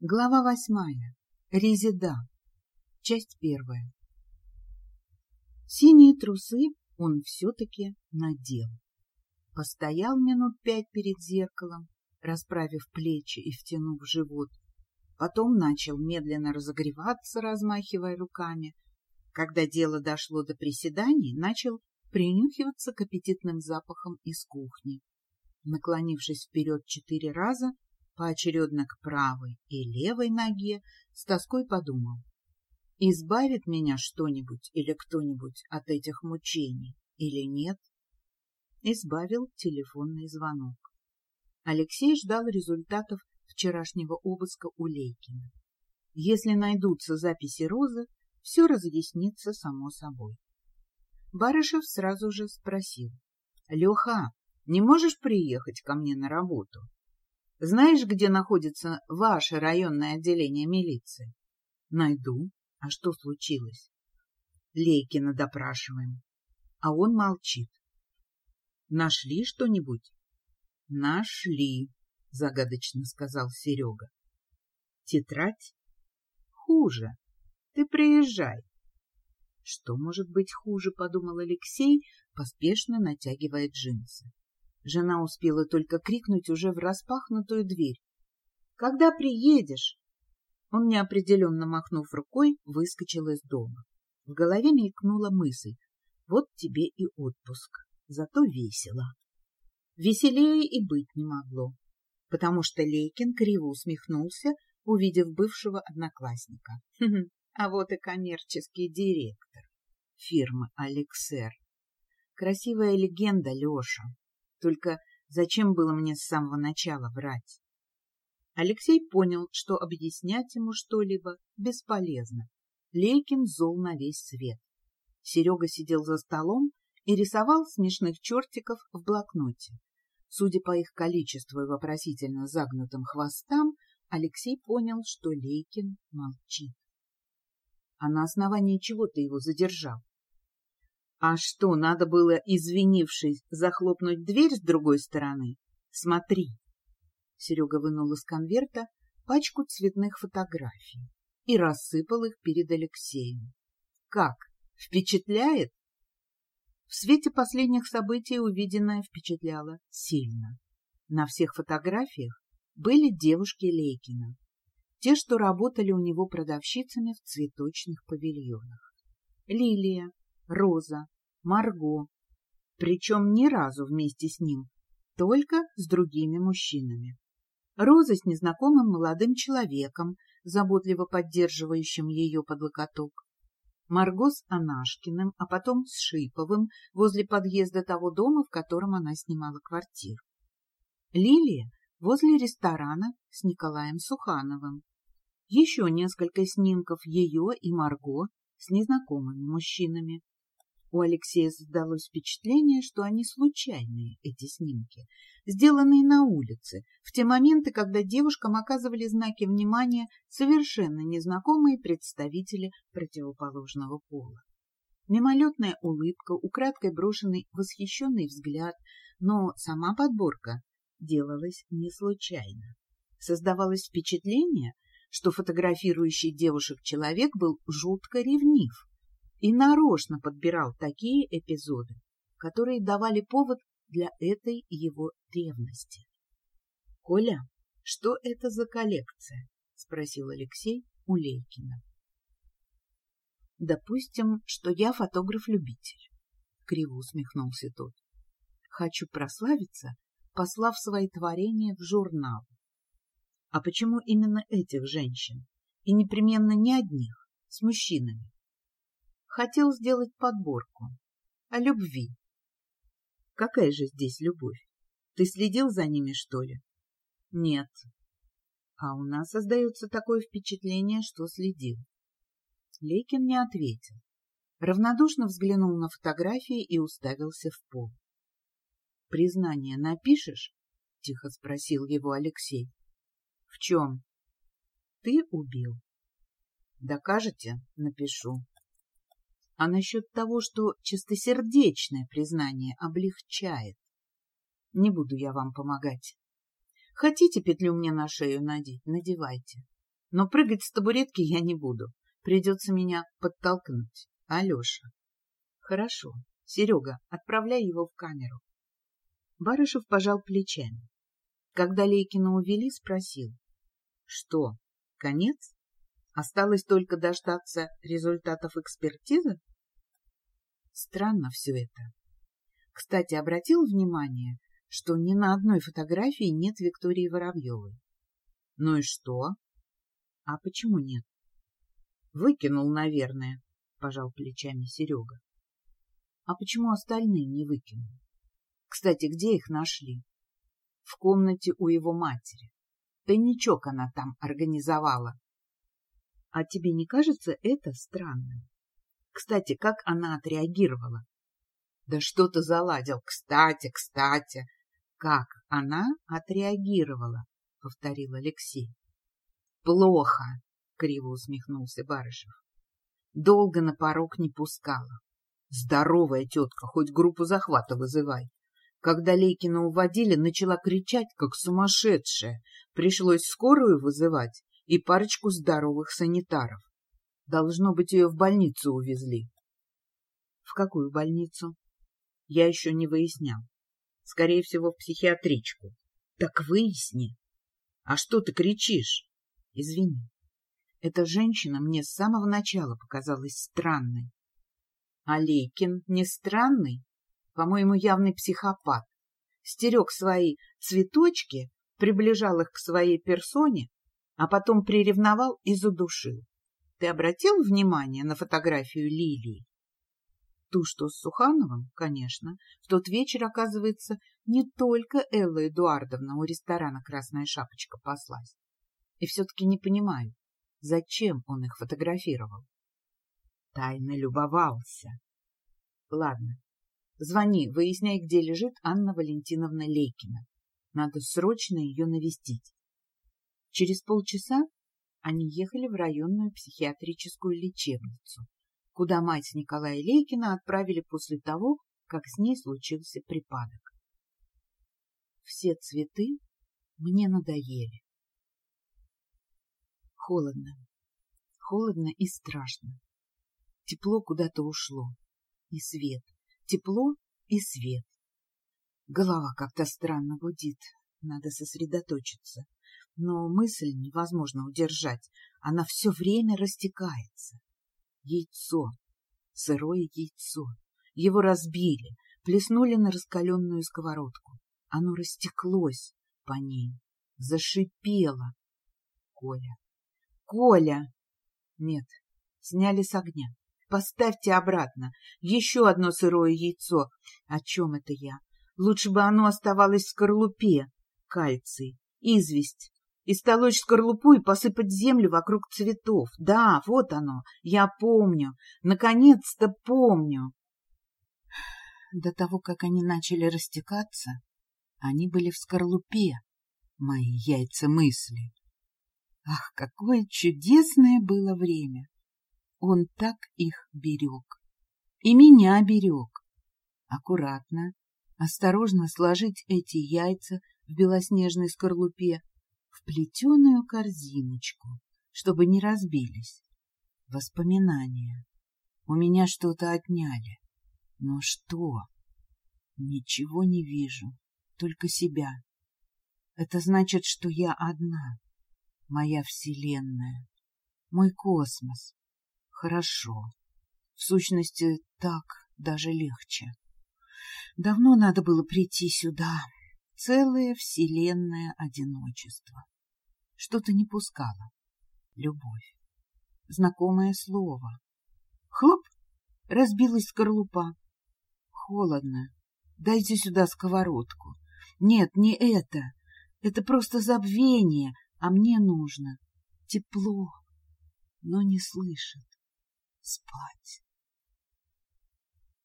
Глава восьмая. Резида. Часть первая. Синие трусы он все-таки надел. Постоял минут пять перед зеркалом, расправив плечи и втянув живот. Потом начал медленно разогреваться, размахивая руками. Когда дело дошло до приседаний, начал принюхиваться к аппетитным запахам из кухни. Наклонившись вперед четыре раза, поочередно к правой и левой ноге, с тоской подумал. Избавит меня что-нибудь или кто-нибудь от этих мучений или нет? Избавил телефонный звонок. Алексей ждал результатов вчерашнего обыска у Лейкина. Если найдутся записи Розы, все разъяснится само собой. Барышев сразу же спросил. — Леха, не можешь приехать ко мне на работу? Знаешь, где находится ваше районное отделение милиции? Найду. А что случилось? Лейкина допрашиваем. А он молчит. Нашли что-нибудь? Нашли, загадочно сказал Серега. Тетрадь? Хуже. Ты приезжай. Что может быть хуже, подумал Алексей, поспешно натягивая джинсы. Жена успела только крикнуть уже в распахнутую дверь. — Когда приедешь? Он, неопределенно махнув рукой, выскочил из дома. В голове мелькнула мысль. Вот тебе и отпуск. Зато весело. Веселее и быть не могло, потому что Лейкин криво усмехнулся, увидев бывшего одноклассника. А вот и коммерческий директор фирмы «Алексер». Красивая легенда, Леша. Только зачем было мне с самого начала врать? Алексей понял, что объяснять ему что-либо бесполезно. Лейкин зол на весь свет. Серега сидел за столом и рисовал смешных чертиков в блокноте. Судя по их количеству и вопросительно загнутым хвостам, Алексей понял, что Лейкин молчит. — А на основании чего ты его задержал? А что, надо было, извинившись, захлопнуть дверь с другой стороны? Смотри. Серега вынул из конверта пачку цветных фотографий и рассыпал их перед Алексеем. Как? Впечатляет? В свете последних событий увиденное впечатляло сильно. На всех фотографиях были девушки Лейкина, те, что работали у него продавщицами в цветочных павильонах. Лилия, Роза, Марго, причем ни разу вместе с ним, только с другими мужчинами. Роза с незнакомым молодым человеком, заботливо поддерживающим ее под локоток. Марго с Анашкиным, а потом с Шиповым возле подъезда того дома, в котором она снимала квартиру. Лилия возле ресторана с Николаем Сухановым. Еще несколько снимков ее и Марго с незнакомыми мужчинами. У Алексея создалось впечатление, что они случайные, эти снимки, сделанные на улице, в те моменты, когда девушкам оказывали знаки внимания совершенно незнакомые представители противоположного пола. Мимолетная улыбка, украдкой брошенный восхищенный взгляд, но сама подборка делалась не случайно. Создавалось впечатление, что фотографирующий девушек человек был жутко ревнив, и нарочно подбирал такие эпизоды, которые давали повод для этой его ревности. — Коля, что это за коллекция? — спросил Алексей у Лейкина. — Допустим, что я фотограф-любитель, — криво усмехнулся тот. — Хочу прославиться, послав свои творения в журнал. А почему именно этих женщин? И непременно не одних, с мужчинами? Хотел сделать подборку. О любви. Какая же здесь любовь? Ты следил за ними, что ли? Нет. А у нас создается такое впечатление, что следил. Лейкин не ответил. Равнодушно взглянул на фотографии и уставился в пол. — Признание напишешь? — тихо спросил его Алексей. — В чем? — Ты убил. — Докажете? — напишу. А насчет того, что чистосердечное признание облегчает, не буду я вам помогать. Хотите петлю мне на шею надеть? Надевайте. Но прыгать с табуретки я не буду. Придется меня подтолкнуть. Алеша. Хорошо. Серега, отправляй его в камеру. Барышев пожал плечами. Когда Лейкина увели, спросил. Что, конец? Осталось только дождаться результатов экспертизы? Странно все это. Кстати, обратил внимание, что ни на одной фотографии нет Виктории Воробьевой. Ну и что? А почему нет? Выкинул, наверное, пожал плечами Серега. А почему остальные не выкинул? Кстати, где их нашли? В комнате у его матери. Тайничок она там организовала. А тебе не кажется это странным? Кстати, как она отреагировала? Да что то заладил. Кстати, кстати. Как она отреагировала? Повторил Алексей. Плохо, криво усмехнулся Барышев. Долго на порог не пускала. Здоровая тетка, хоть группу захвата вызывай. Когда Лейкина уводили, начала кричать, как сумасшедшая. Пришлось скорую вызывать и парочку здоровых санитаров. Должно быть, ее в больницу увезли. В какую больницу? Я еще не выяснял. Скорее всего, в психиатричку. Так выясни. А что ты кричишь? Извини. Эта женщина мне с самого начала показалась странной. Алейкин не странный? По-моему, явный психопат. Стерег свои цветочки, приближал их к своей персоне, а потом приревновал и задушил. Ты обратил внимание на фотографию Лилии? Ту, что с Сухановым, конечно. В тот вечер, оказывается, не только Элла Эдуардовна у ресторана «Красная шапочка» послась. И все-таки не понимаю, зачем он их фотографировал. Тайно любовался. Ладно, Звони, выясняй, где лежит Анна Валентиновна Лейкина. Надо срочно ее навестить. Через полчаса они ехали в районную психиатрическую лечебницу, куда мать Николая Лейкина отправили после того, как с ней случился припадок. Все цветы мне надоели. Холодно. Холодно и страшно. Тепло куда-то ушло. И свет тепло и свет. Голова как-то странно гудит, надо сосредоточиться. Но мысль невозможно удержать, она все время растекается. Яйцо, сырое яйцо. Его разбили, плеснули на раскаленную сковородку. Оно растеклось по ней, зашипело. Коля, Коля! Нет, сняли с огня. Поставьте обратно. Еще одно сырое яйцо. О чем это я? Лучше бы оно оставалось в скорлупе. Кальций, известь. Истолочь скорлупу и посыпать землю вокруг цветов. Да, вот оно. Я помню. Наконец-то помню. До того, как они начали растекаться, они были в скорлупе, мои яйца мысли. Ах, какое чудесное было время! Он так их берег. И меня берег. Аккуратно, осторожно сложить эти яйца в белоснежной скорлупе плетеную корзиночку, чтобы не разбились. Воспоминания. У меня что-то отняли. Но что? Ничего не вижу, только себя. Это значит, что я одна, моя вселенная, мой космос, Хорошо. В сущности, так даже легче. Давно надо было прийти сюда. Целое вселенное одиночество. Что-то не пускало. Любовь. Знакомое слово. Хлоп! Разбилась скорлупа. Холодно. Дайте сюда сковородку. Нет, не это. Это просто забвение, а мне нужно тепло, но не слышит спать.